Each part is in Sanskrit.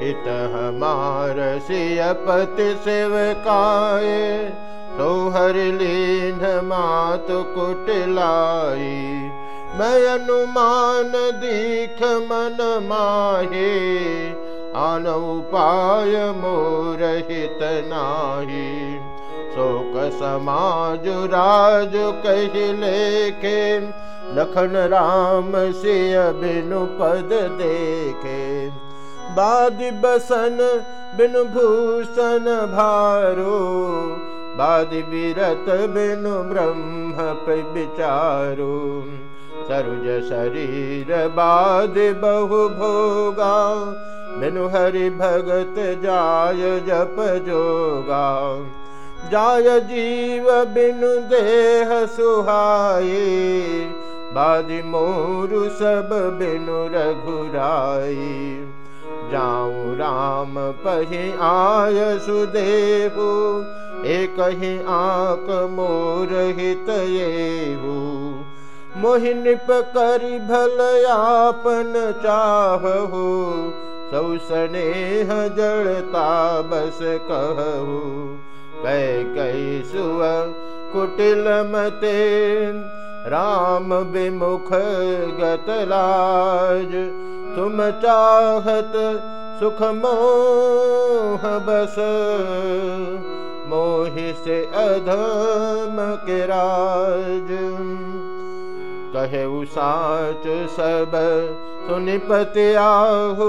हित हमार सियपति सेवकाय सोहर लीन मात कुटलाई मैं अनुमान दीख मन माहे आन उपाय मोर हित नाही। शोक समाज राज कह लेखे लखन राम सिय बिनु पद देखे बादि बसन बिनु भूषण भारो, बादि विरत बिनु ब्रह्म पर विचारो। सरुज शरीर बाद बहु भोगा, बिनु हरि भगत जाय जप जोगा। जाय जीव बिनु देह सुहाई बादि मोरु सब बिनु रघुराई पही आय सुदेहु एक ही आक मोर हित आपन चाहु सौ स्नेह जड़ता बस कहू कै कै सुव कुटिल मते राम विमुख गतलाज तुम चाहत सुख मोह बस। मोहि से अधम के राज। कहे साच सब सुनिपति आहु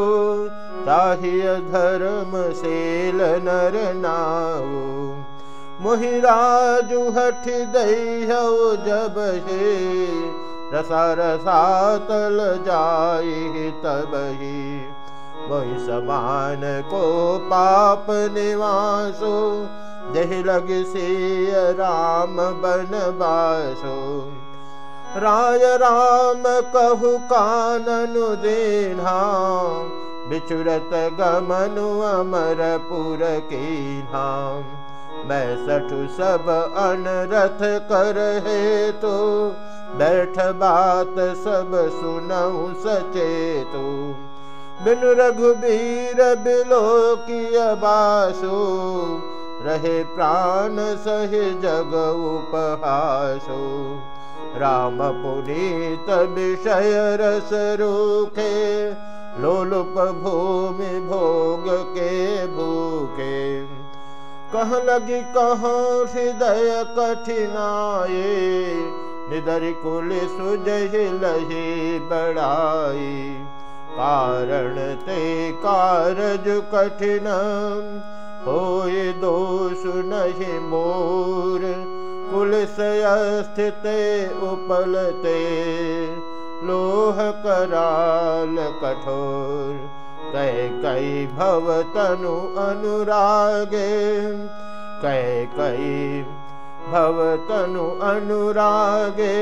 ताहिय धर्म सेल नर नाऊ मोहिराजु हठ दह जब हे रसा रसातल जाई तब ही। मोहि समान को पाप निवासो जह लग से राम बन बासो राय राम कहु काननु देना बिचुरत गमनु अमरपुर के नाम मैं सठु सब अनरथ कर हे तो बैठ बात सब सुनऊ सचे तो बिन रघुबीर बिलो की बासो, रहे प्राण सहि जग उपहासो। राम पुनीत विषय रस रूखे, लोलुप भूमि भोग के भूखे। कह लगी कह हृदय कठिनाए निदर कुल सुजहि लही बड़ाई। कारण ते कारज कठिन। होए दोष नहीं मोर। कुल स्थित उपलते। लोह कराल कठोर। कै कई भव तनु अनुरागे। कै कई भव तनु अनुरागे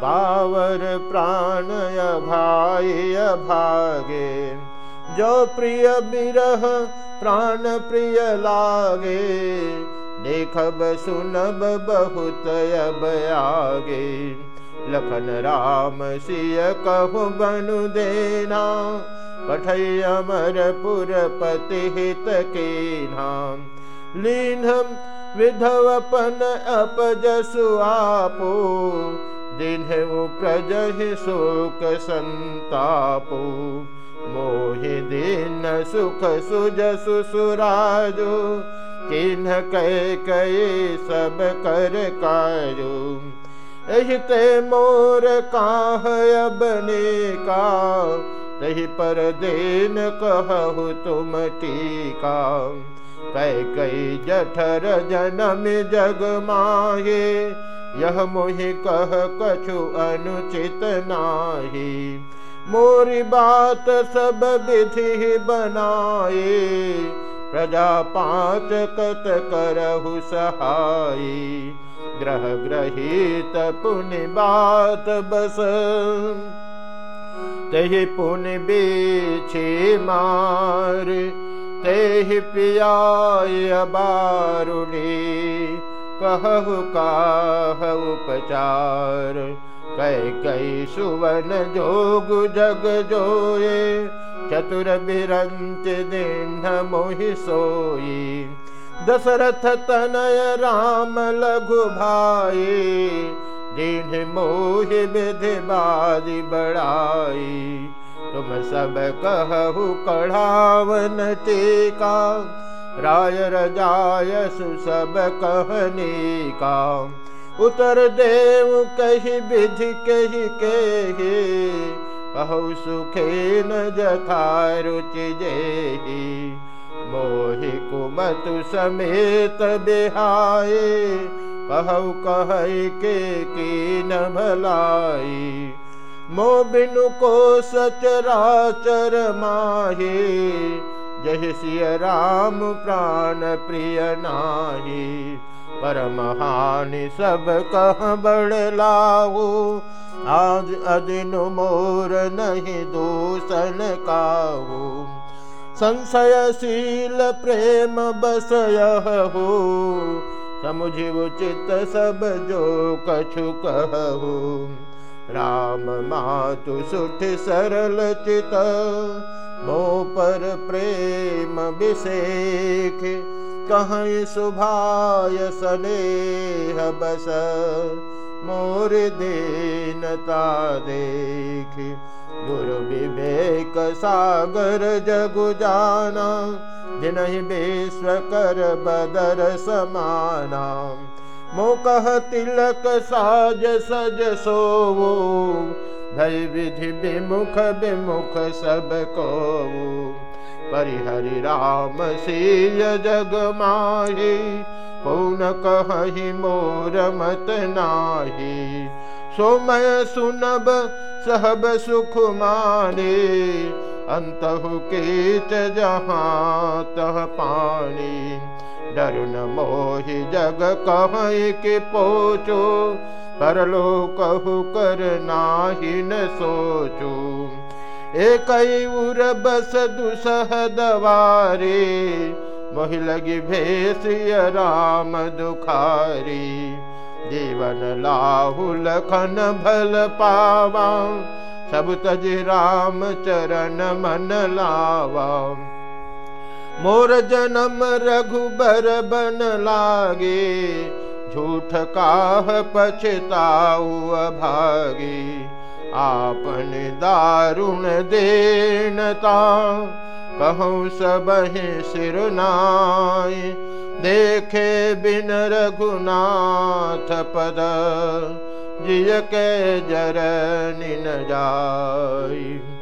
पावर प्राणय भाई भागे। जो प्रिय बिरह प्राण प्रिय लागे देखब सुनब बहुत अब आगे। लखन राम सिय कहु बनु देना पठय अमर पुर पति हित के नाम लीन विधवपन अपजसु आपो दिन प्रजहि शोक संतापो। मोहि दिन सुख सुजसु सुराजो चिन्ह कह कहे सब कर काजो। एहिते मोर काह अब का तही पर देन कहु तुम टीका कै कई जठर जनम जग माहे। यह मोहि कह कछु अनुचित नाही। मोरी बात सब विधि बनाए प्रजा पाँच कत करहु सहाई। ग्रह ग्रहित पुण्य बात बस। तहि पुण्य बेछे मार। तहि पियाय बारुणी कहु काह उपचार। कै कै सुवन जोग जग जोए चतुर बिरंच दीन मोहि सोई दशरथ तनय राम लघु भाई दीन मोहि विधि बादी बड़ाई तुम सब कहु कढ़ावन टीका। राय रजाय सुसब कहनी का उतर देव कही, विधि कही कही। कहु सुखे न जथा रुचि जेही। मोहि कुमतु समेत बिहाए कहु कह के की न भलाई। मो बिनु को सचराचर माही, जय सिय राम प्राण प्रिय नाही। परम हानि सब कह बड़ लाऊ आज अदिन मोर नहीं दूषण काहू संशयशील प्रेम बसय हो समुझि उचित सब जो कछु कहू। राम मातु सुठ सरल चित मो पर प्रेम विषेख कहीं सुभाय स्नेह बस, मोर दीनता देख। गुरु विवेक सागर जगु जाना दिन विश्व कर बदर समाना। मोकह तिलक साज सज सोवो। भय विधि विमुख विमुख सबको परिहरि राम सीय जग माही, कौन कहि मोर मत नाही। सोमय सुनब सहब सुख माने अंतहु कीच जहाँ तह पानी मोहि जग कह पोचो परलो कहु कर नाही न सोचू। एक उर बस दुसह दवारे मोहि लगी भेसिय राम दुखारी। जीवन लाहु लखन भल पावा सब तज राम चरण मन लावा मोर जन्म रघुबर बन लागे झूठ काह पछताऊ भागे आपन दारुण देनता कहूँ सब सिरुनाय देखे बिन रघुनाथ पद जिय के जर निन जाय